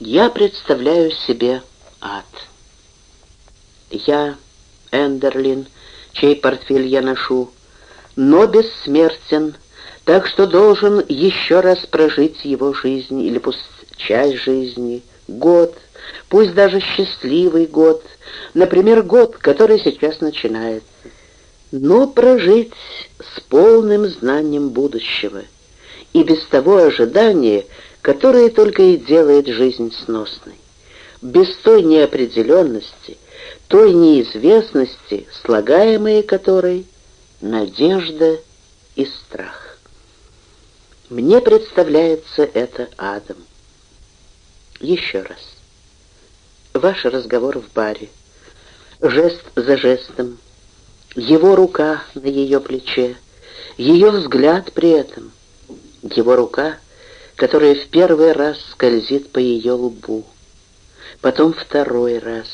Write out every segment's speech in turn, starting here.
Я представляю себе ад. Я, Эндерлин, чей портфель я ношу, но бессмертен, так что должен еще раз прожить его жизнь, или пусть часть жизни, год, пусть даже счастливый год, например, год, который сейчас начинается, но прожить с полным знанием будущего и без того ожидания, которое только и делает жизнь сносной, без той неопределенности, той неизвестности, слагаемые которой надежда и страх. Мне представляется это адом. Еще раз. Ваш разговор в баре, жест за жестом, его рука на ее плече, ее взгляд при этом, его рука, которая в первый раз скользит по ее лбу, потом второй раз.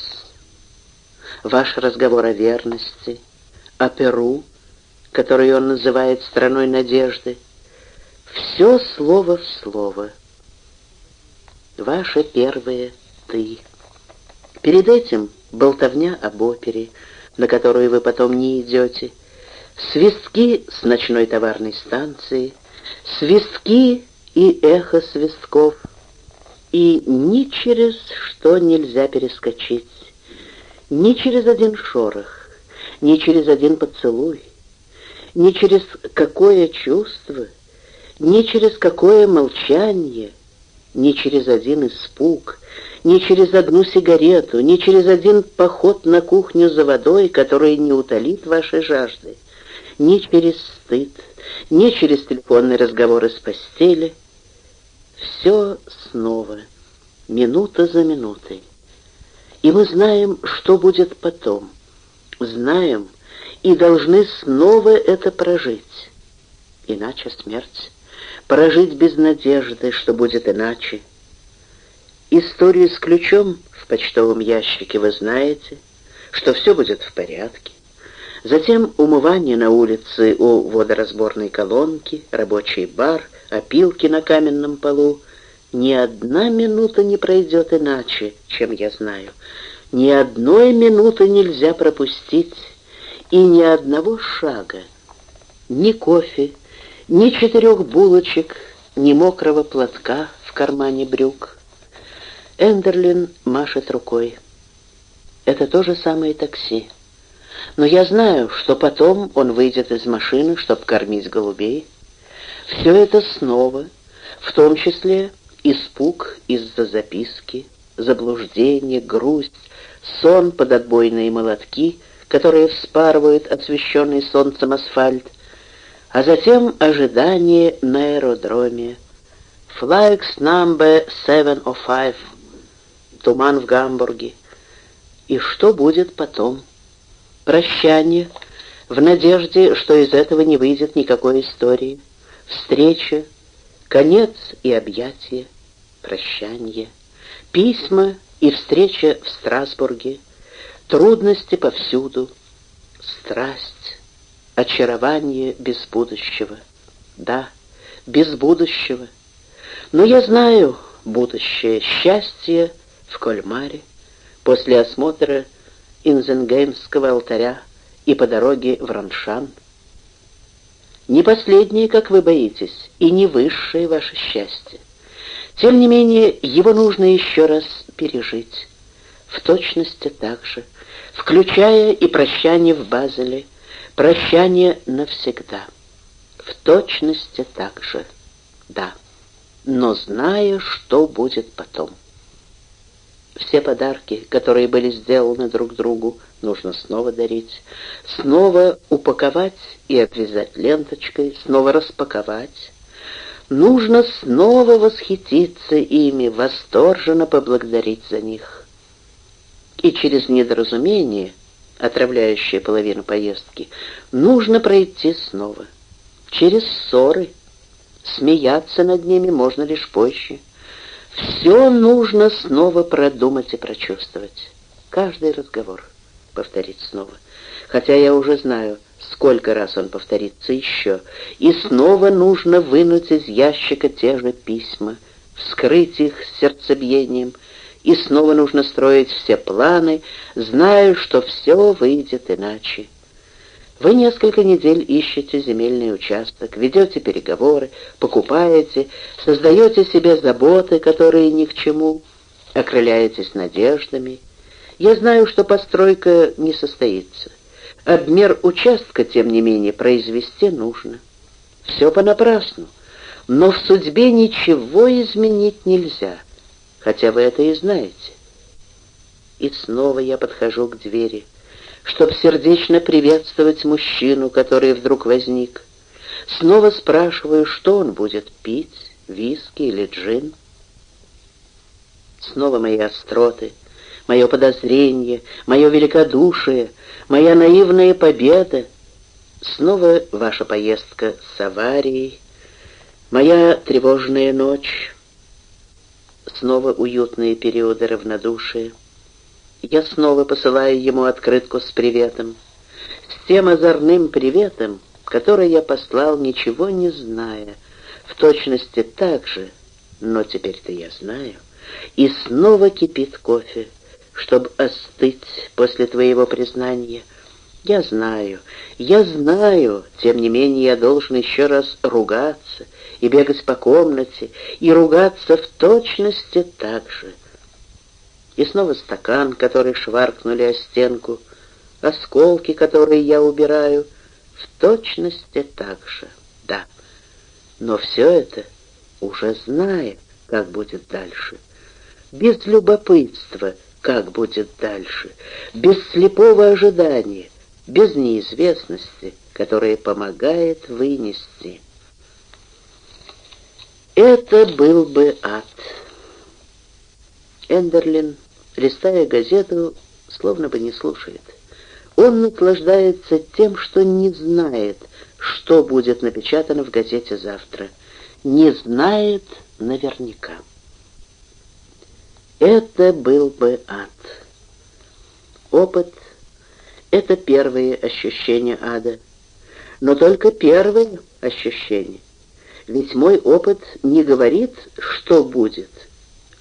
Ваш разговор о верности, о Перу, который он называет страной надежды, все слово в слово. Ваше первое «ты». Перед этим болтовня об опере, на которую вы потом не идете, свистки с ночной товарной станции, свистки и эхо свистков, и ни через что нельзя перескочить, ни через один шорох, ни через один поцелуй, ни через какое чувство, ни через какое молчание, ни через один испуг, ни через одну сигарету, ни через один поход на кухню за водой, который не утолит вашей жажды, ни через стыд, ни через телефонные разговоры с постели. Все снова, минута за минутой. И мы знаем, что будет потом. Знаем и должны снова это прожить. Иначе смерть. Прожить без надежды, что будет иначе. Историю с ключом в почтовом ящике вы знаете, что все будет в порядке. Затем умывание на улице у водоразборной колонки, рабочий бар, опилки на каменном полу. Ни одна минута не пройдет иначе, чем я знаю. Ни одной минуты нельзя пропустить, и ни одного шага, ни кофе, ни четырех булочек, ни мокрого платка в кармане брюк. Эндерлин машет рукой. Это то же самое такси. Но я знаю, что потом он выйдет из машины, чтобы кормить голубей. Все это снова, в том числе испуг из-за записки, заблуждение, грусть, сон под отбойные молотки, которые вспарывают освещенный солнцем асфальт, а затем ожидание на аэродроме. Flights number 705 туман в Гамбурге. И что будет потом? Прощание, в надежде, что из этого не выйдет никакой истории. Встреча, конец и объятие, прощание. Письма и встреча в Страсбурге. Трудности повсюду. Страсть, очарование без будущего. Да, без будущего. Но я знаю будущее, счастье — в Кольмаре, после осмотра Инзенгеймского алтаря и по дороге в Раншан. Не последнее, как вы боитесь, и не высшее ваше счастье. Тем не менее, его нужно еще раз пережить. В точности так же, включая и прощание в Базеле, прощание навсегда. В точности так же, да, но зная, что будет потом. Все подарки, которые были сделаны друг другу, нужно снова дарить, снова упаковать и обвязать ленточкой, снова распаковать. Нужно снова восхититься ими, восторженно поблагодарить за них. И через недоразумение, отравляющее половину поездки, нужно пройти снова. Через ссоры. Смеяться над ними можно лишь позже. Все нужно снова продумать и прочувствовать. Каждый разговор повторить снова. Хотя я уже знаю, сколько раз он повторится еще. И снова нужно вынуть из ящика те же письма, вскрыть их сердцебиением, и снова нужно строить все планы, зная, что все выйдет иначе. Вы несколько недель ищете земельный участок, ведете переговоры, покупаете, создаете себе заботы, которые ни к чему, окрыляетесь надеждами. Я знаю, что постройка не состоится. Обмер участка, тем не менее, произвести нужно. Все понапрасну, но в судьбе ничего изменить нельзя, хотя вы это и знаете. И снова я подхожу к двери чтоб сердечно приветствовать мужчину, который вдруг возник. Снова спрашиваю, что он будет пить, виски или джин. Снова мои остроты, мое подозрение, мое великодушие, моя наивная победа. Снова ваша поездка с аварией, моя тревожная ночь. Снова уютные периоды равнодушия. Я снова посылаю ему открытку с приветом. С тем озорным приветом, который я послал, ничего не зная. В точности так же, но теперь-то я знаю. И снова кипит кофе, чтобы остыть после твоего признания. Я знаю, я знаю, тем не менее я должен еще раз ругаться и бегать по комнате, и ругаться в точности так же — и снова стакан, который шваркнули о стенку, осколки, которые я убираю, в точности так же, да. Но все это уже зная, как будет дальше, без любопытства, как будет дальше, без слепого ожидания, без неизвестности, которая помогает вынести. Это был бы ад. Эндерлин листая газету, словно бы не слушает. Он наслаждается тем, что не знает, что будет напечатано в газете завтра. Не знает наверняка. Это был бы ад. Опыт — это первые ощущения ада. Но только первые ощущения. Ведь мой опыт не говорит, что будет —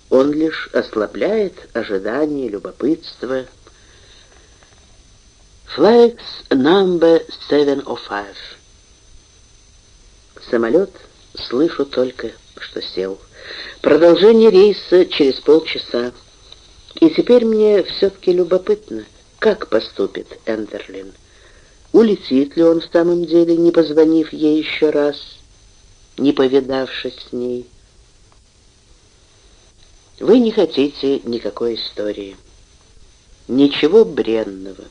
он лишь ослабляет ожидание, любопытство. Flights number 705. Самолет слышу только, что сел. Продолжение рейса через полчаса. И теперь мне все-таки любопытно, как поступит Эндерлин. Улетит ли он в самом деле, не позвонив ей еще раз, не повидавшись с ней? Вы не хотите никакой истории, ничего бренного,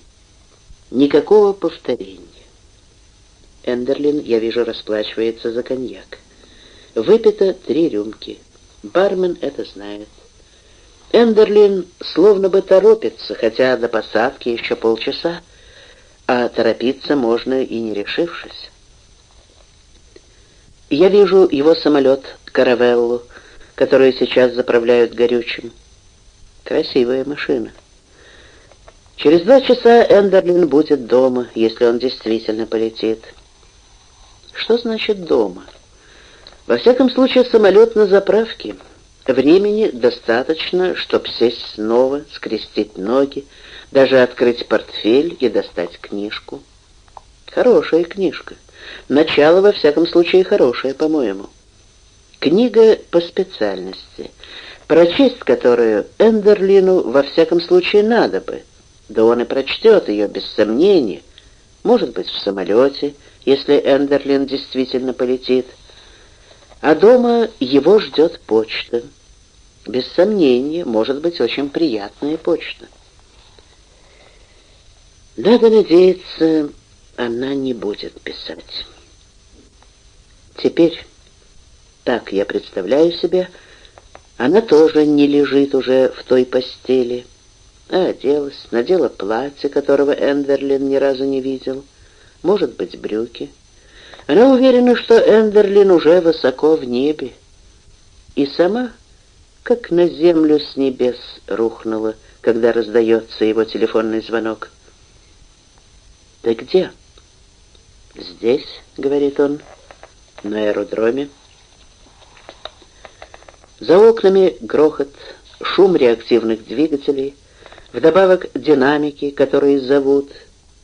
никакого повторения. Эндерлин, я вижу, расплачивается за коньяк. Выпито три рюмки. Бармен это знает. Эндерлин словно бы торопится, хотя до посадки еще полчаса, а торопиться можно и не решившись. Я вижу его самолет «Каравеллу», которые сейчас заправляют горючим. Красивая машина. Через два часа Эндерлин будет дома, если он действительно полетит. Что значит дома? Во всяком случае, самолет на заправке. Времени достаточно, чтобы сесть снова, скрестить ноги, даже открыть портфель и достать книжку. Хорошая книжка. Начало, во всяком случае, хорошее, по-моему. Книга по специальности, прочесть которую Эндерлину во всяком случае надо бы, да он и прочтет ее без сомнения, может быть, в самолете, если Эндерлин действительно полетит. А дома его ждет почта. Без сомнения, может быть, очень приятная почта. Надо надеяться, она не будет писать. Теперь... Так я представляю себе, она тоже не лежит уже в той постели, а оделась, надела платье, которого Эндерлин ни разу не видел, может быть, брюки. Она уверена, что Эндерлин уже высоко в небе, и сама, как на землю с небес, рухнула, когда раздается его телефонный звонок. «Ты где?» «Здесь», — говорит он, — «на аэродроме». За окнами грохот, шум реактивных двигателей, вдобавок динамики, которые зовут,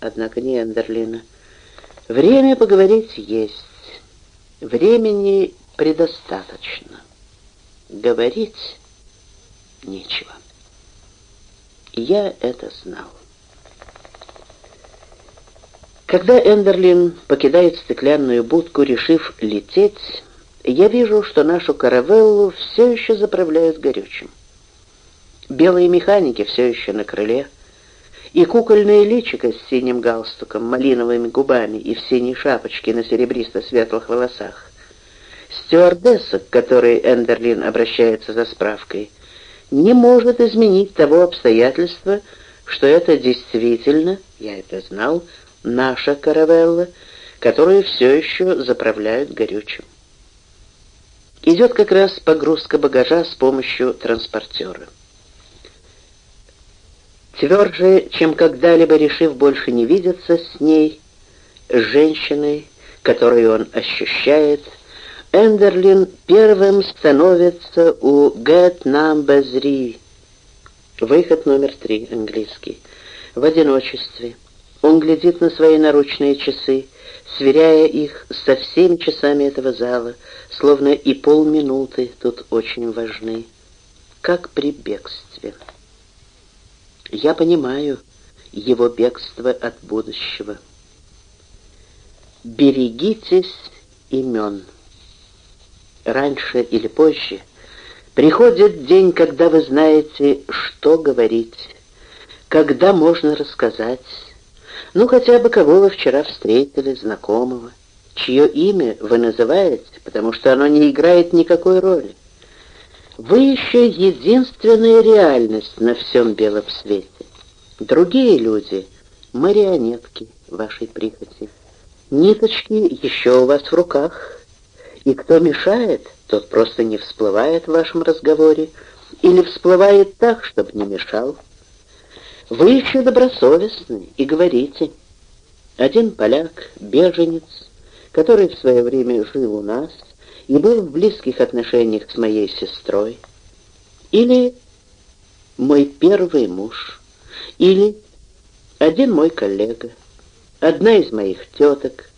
однако не Эндерлина. Время поговорить есть, времени предостаточно. Говорить нечего. Я это знал. Когда Эндерлин покидает стеклянную будку, решив лететь, я вижу, что нашу каравеллу все еще заправляют горючим. Белые механики все еще на крыле, и кукольное личико с синим галстуком, малиновыми губами и в синей шапочке на серебристо-светлых волосах. Стюардесса, к которой Эндерлин обращается за справкой, не может изменить того обстоятельства, что это действительно, я это знал, наша каравелла, которую все еще заправляют горючим. Идет как раз погрузка багажа с помощью транспортера. Тверже, чем когда-либо решив больше не видеться с ней, с женщиной, которую он ощущает, Эндерлин первым становится у «Get Number Three», выход номер три, английский, в одиночестве. Он глядит на свои наручные часы, сверяя их со всеми часами этого зала, словно и полминуты тут очень важны, как при бегстве. Я понимаю его бегство от будущего. Берегитесь имен. Раньше или позже приходит день, когда вы знаете, что говорить, когда можно рассказать, ну, хотя бы кого вы вчера встретили, знакомого, чье имя вы называете, потому что оно не играет никакой роли. Вы еще единственная реальность на всем белом свете. Другие люди — марионетки вашей прихоти. Ниточки еще у вас в руках. И кто мешает, тот просто не всплывает в вашем разговоре или всплывает так, чтобы не мешал. Вы еще добросовестны и говорите. Один поляк, беженец, который в свое время жил у нас и был в близких отношениях с моей сестрой. Или мой первый муж. Или один мой коллега. Одна из моих теток.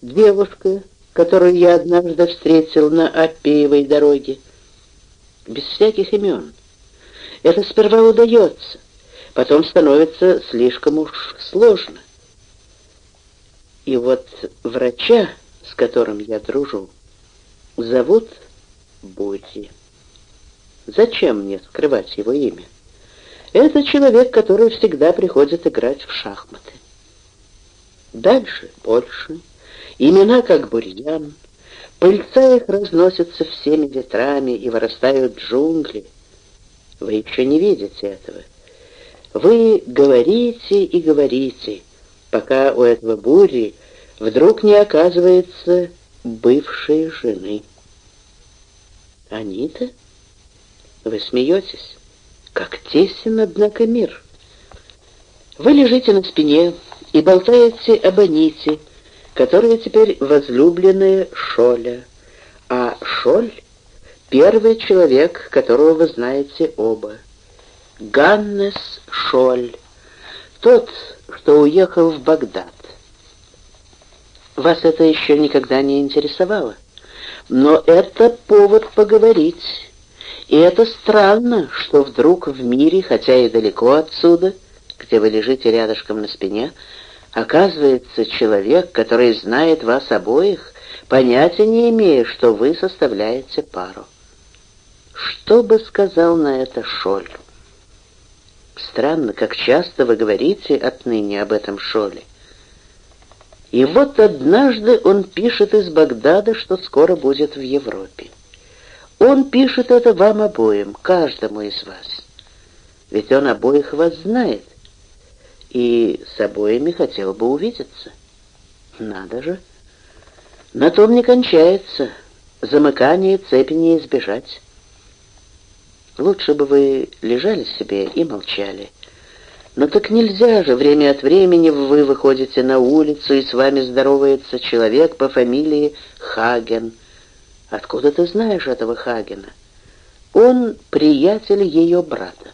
Девушка, которую я однажды встретил на Аппеевой дороге. Без всяких имен. Это сперва удается потом становится слишком уж сложно. И вот врача, с которым я дружу, зовут Будди. Зачем мне скрывать его имя? Это человек, который всегда приходит играть в шахматы. Дальше больше. Имена как бурьян. Пыльца их разносится всеми ветрами и вырастают джунгли. Вы еще не видите этого. Вы говорите и говорите, пока у этого бури вдруг не оказывается бывшей жены. Анита? Вы смеетесь? Как тесен, однако, мир. Вы лежите на спине и болтаете об Аните, которая теперь возлюбленная Шоля, а Шоль — первый человек, которого вы знаете оба. Ганнес Шоль, тот, что уехал в Багдад. Вас это еще никогда не интересовало, но это повод поговорить. И это странно, что вдруг в мире, хотя и далеко отсюда, где вы лежите рядышком на спине, оказывается человек, который знает вас обоих, понятия не имея, что вы составляете пару. Что бы сказал на это Шоль? Странно, как часто вы говорите отныне об этом Шоле. И вот однажды он пишет из Багдада, что скоро будет в Европе. Он пишет это вам обоим, каждому из вас. Ведь он обоих вас знает, и с обоими хотел бы увидеться. Надо же. На том не кончается. Замыкание цепи не избежать. Лучше бы вы лежали себе и молчали. Но так нельзя же, время от времени вы выходите на улицу, и с вами здоровается человек по фамилии Хаген. Откуда ты знаешь этого Хагена? Он приятель ее брата.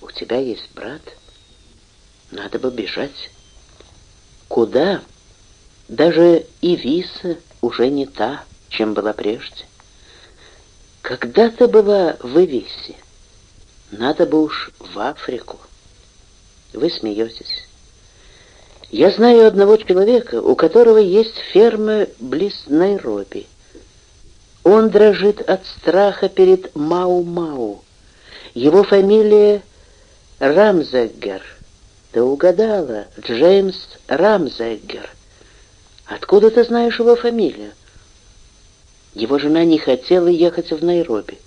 У тебя есть брат? Надо бы бежать. Куда? Даже и Виса уже не та, чем была прежде. Когда ты была в Ивисе? Надо бы уж в Африку. Вы смеетесь. Я знаю одного человека, у которого есть ферма близ Найроби. Он дрожит от страха перед Мау-Мау. Его фамилия Рамзеггер. Ты угадала, Джеймс Рамзеггер. Откуда ты знаешь его фамилию? Его жена не хотела ехать в Найроби,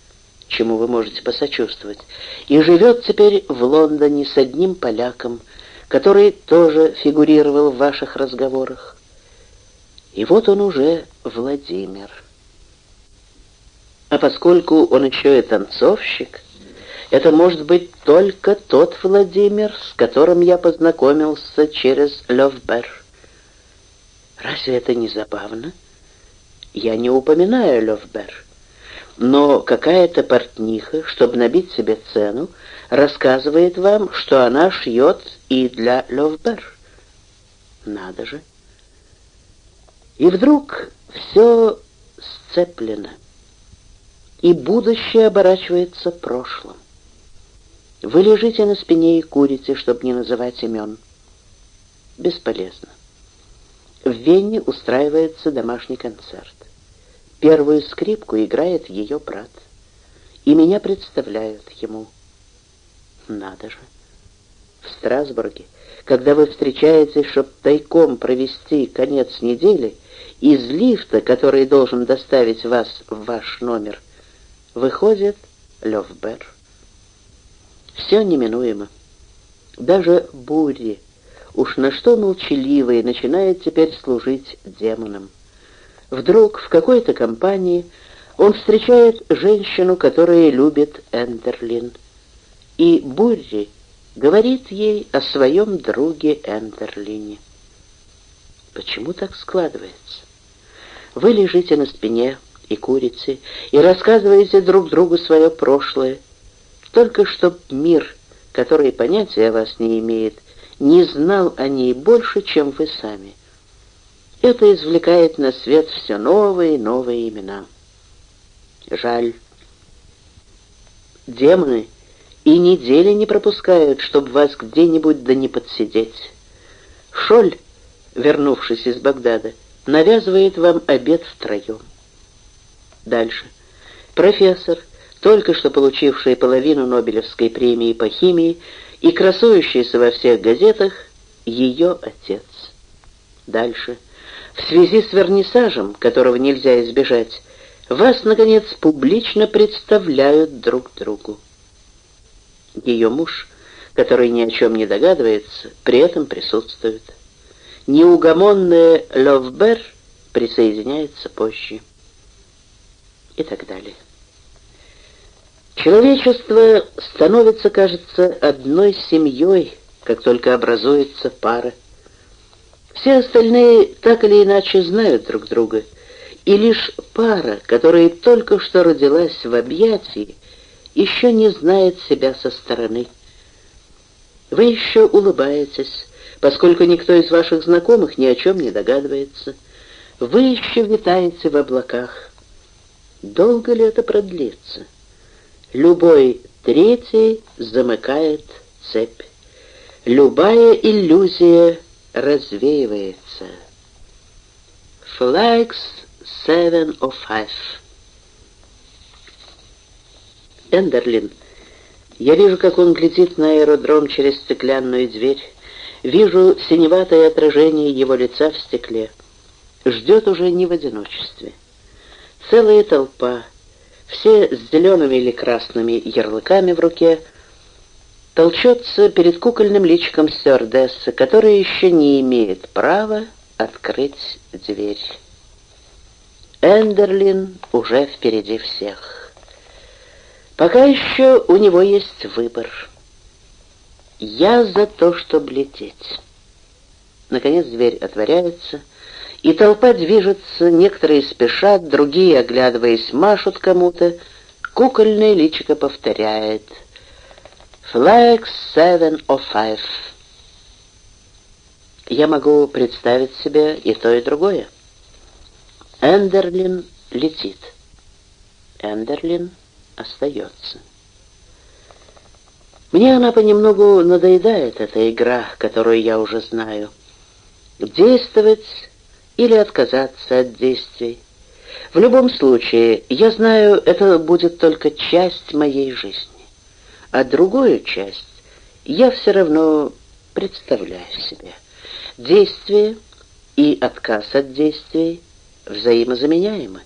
чему вы можете посочувствовать, и живет теперь в Лондоне с одним поляком, который тоже фигурировал в ваших разговорах. И вот он уже Владимир. А поскольку он еще и танцовщик, это может быть только тот Владимир, с которым я познакомился через Левбер. Разве это не забавно? Я не упоминаю Левбер. Но какая-то портниха, чтобы набить себе цену, рассказывает вам, что она шьет и для Левбер. Надо же. И вдруг все сцеплено, и будущее оборачивается прошлым. Вы лежите на спине и курите, чтобы не называть имен. Бесполезно. В Вене устраивается домашний концерт. Первую скрипку играет ее брат. И меня представляют ему. Надо же. В Страсбурге, когда вы встречаетесь, чтобы тайком провести конец недели, из лифта, который должен доставить вас в ваш номер, выходит Левбер. Все неминуемо. Даже бури, уж на что молчаливые, начинает теперь служить демонам. Вдруг в какой-то компании он встречает женщину, которая любит Эндерлин. И Бурри говорит ей о своем друге Эндерлине. Почему так складывается? Вы лежите на спине и курите, и рассказываете друг другу свое прошлое, только чтоб мир, который понятия о вас не имеет, не знал о ней больше, чем вы сами. Это извлекает на свет все новые и новые имена. Жаль. Демоны и недели не пропускают, чтобы вас где-нибудь да не подсидеть. Шоль, вернувшись из Багдада, навязывает вам обед втроем. Дальше. Профессор, только что получивший половину Нобелевской премии по химии и красующийся во всех газетах, ее отец. Дальше. В связи с вернисажем, которого нельзя избежать, вас, наконец, публично представляют друг другу. Ее муж, который ни о чем не догадывается, при этом присутствует. Неугомонная Ловбер присоединяется позже. И так далее. Человечество становится, кажется, одной семьей, как только образуется пара. Все остальные так или иначе знают друг друга, и лишь пара, которая только что родилась в объятии, еще не знает себя со стороны. Вы еще улыбаетесь, поскольку никто из ваших знакомых ни о чем не догадывается. Вы еще витаете в облаках. Долго ли это продлится? Любой третий замыкает цепь. Любая иллюзия развеивается. Flags seven of five. Эндерлин. Я вижу, как он глядит на аэродром через стеклянную дверь. Вижу синеватое отражение его лица в стекле. Ждет уже не в одиночестве. Целая толпа, все с зелеными или красными ярлыками в руке, толчется перед кукольным личиком стюардессы, которая еще не имеет права открыть дверь. Эндерлин уже впереди всех. Пока еще у него есть выбор. Я за то, чтобы лететь. Наконец дверь отворяется, и толпа движется, некоторые спешат, другие, оглядываясь, машут кому-то. кукольное личико повторяет «Flag 705». Я могу представить себе и то, и другое. Эндерлин летит. Эндерлин остается. Мне она понемногу надоедает, эта игра, которую я уже знаю. Действовать или отказаться от действий. В любом случае, я знаю, это будет только часть моей жизни. А другую часть я все равно представляю себе. Действие и отказ от действий взаимозаменяемы.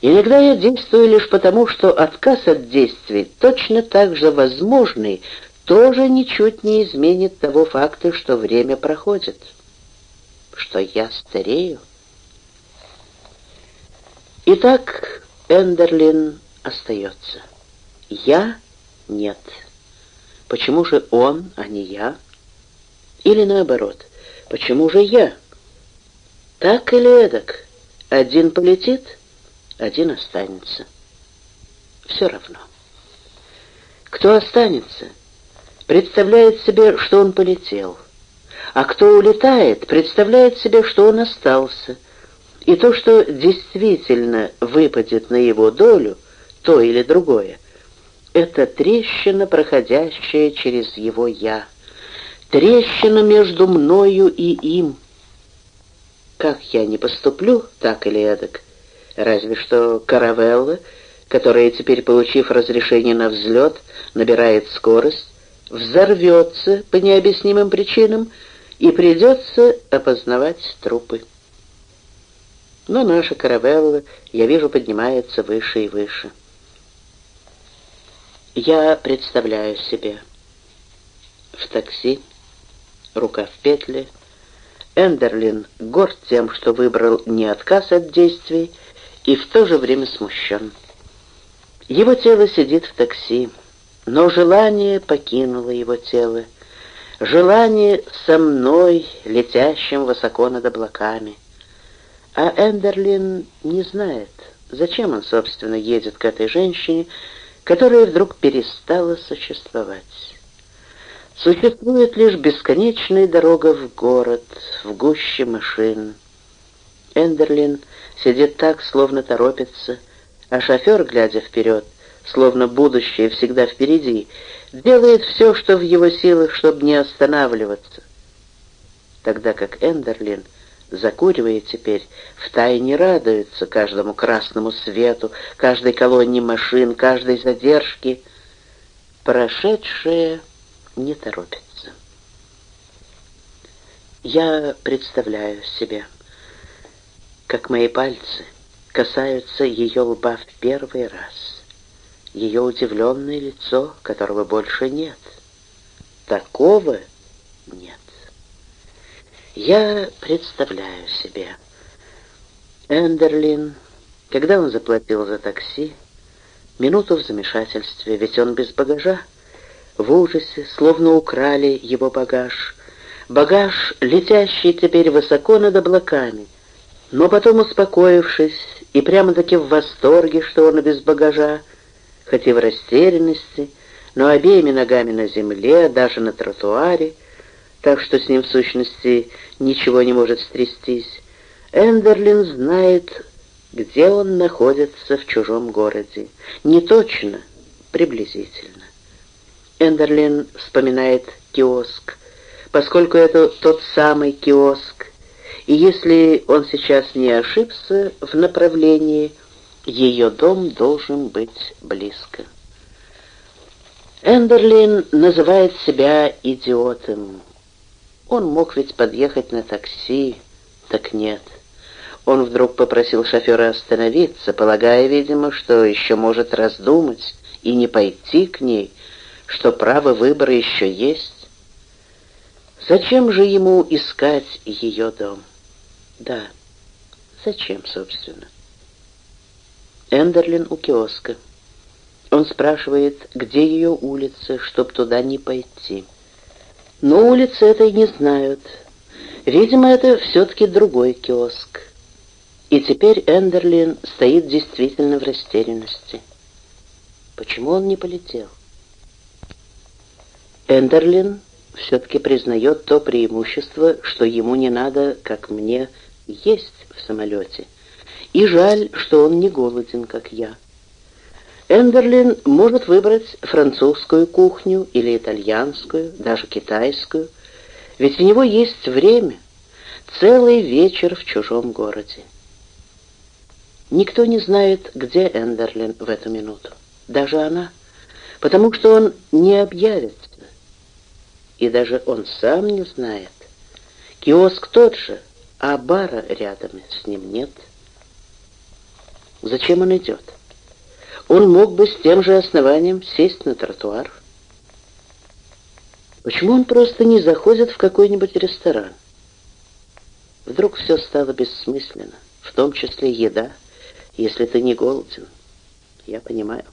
Иногда я действую лишь потому, что отказ от действий, точно так же возможный, тоже ничуть не изменит того факта, что время проходит, что я старею. Итак, Эндерлин остается. Я — нет. Почему же он, а не я? Или наоборот, почему же я? Так или эдак? Один полетит — один останется. Все равно. Кто останется, представляет себе, что он полетел, а кто улетает, представляет себе, что он остался, и то, что действительно выпадет на его долю, то или другое, это трещина, проходящая через его «я», трещина между мною и им. Как я не поступлю, так или эдак, Разве что каравелла, которая теперь, получив разрешение на взлет, набирает скорость, взорвется по необъяснимым причинам, и придется опознавать трупы. Но наша каравелла, я вижу, поднимается выше и выше. Я представляю себе в такси, рука в петле, Эндерлин горд тем, что выбрал не отказ от действий, и в то же время смущен. Его тело сидит в такси, но желание покинуло его тело. Желание со мной, летящим высоко над облаками. А Эндерлин не знает, зачем он, собственно, едет к этой женщине, которая вдруг перестала существовать. Существует лишь бесконечная дорога в город, в гуще машин. Эндерлин сидит так, словно торопится, а шофер, глядя вперед, словно будущее всегда впереди, делает все, что в его силах, чтобы не останавливаться. Тогда как Эндерлин закуривает теперь, втайне радуется каждому красному свету, каждой колонне машин, каждой задержке. Прошедшее не торопится. Я представляю себе как мои пальцы касаются ее лба в первый раз. Ее удивленное лицо, которого больше нет. Такого нет. Я представляю себе. Эндерлин, когда он заплатил за такси, минуту в замешательстве, ведь он без багажа, в ужасе, словно украли его багаж. Багаж, летящий теперь высоко над облаками — но потом, успокоившись и прямо-таки в восторге, что он без багажа, хоть и в растерянности, но обеими ногами на земле, даже на тротуаре, так что с ним в сущности ничего не может стрястись, Эндерлин знает, где он находится в чужом городе. Не точно, приблизительно. Эндерлин вспоминает киоск, поскольку это тот самый киоск, и если он сейчас не ошибся в направлении, ее дом должен быть близко. Эндерлин называет себя идиотом. Он мог ведь подъехать на такси, так нет. Он вдруг попросил шофера остановиться, полагая, видимо, что еще может раздумать и не пойти к ней, что право выбора еще есть. Зачем же ему искать ее дом? Да. Зачем, собственно? Эндерлин у киоска. Он спрашивает, где ее улица, чтоб туда не пойти. Но улицы этой не знают. Видимо, это все-таки другой киоск. И теперь Эндерлин стоит действительно в растерянности. Почему он не полетел? Эндерлин все-таки признает то преимущество, что ему не надо, как мне, есть в самолете. И жаль, что он не голоден, как я. Эндерлин может выбрать французскую кухню или итальянскую, даже китайскую, ведь у него есть время, целый вечер в чужом городе. Никто не знает, где Эндерлин в эту минуту, даже она, потому что он не объявится, и даже он сам не знает. Киоск тот же, а бара рядом с ним нет. Зачем он идет? Он мог бы с тем же основанием сесть на тротуар. Почему он просто не заходит в какой-нибудь ресторан? Вдруг все стало бессмысленно, в том числе еда, если ты не голоден. Я понимаю.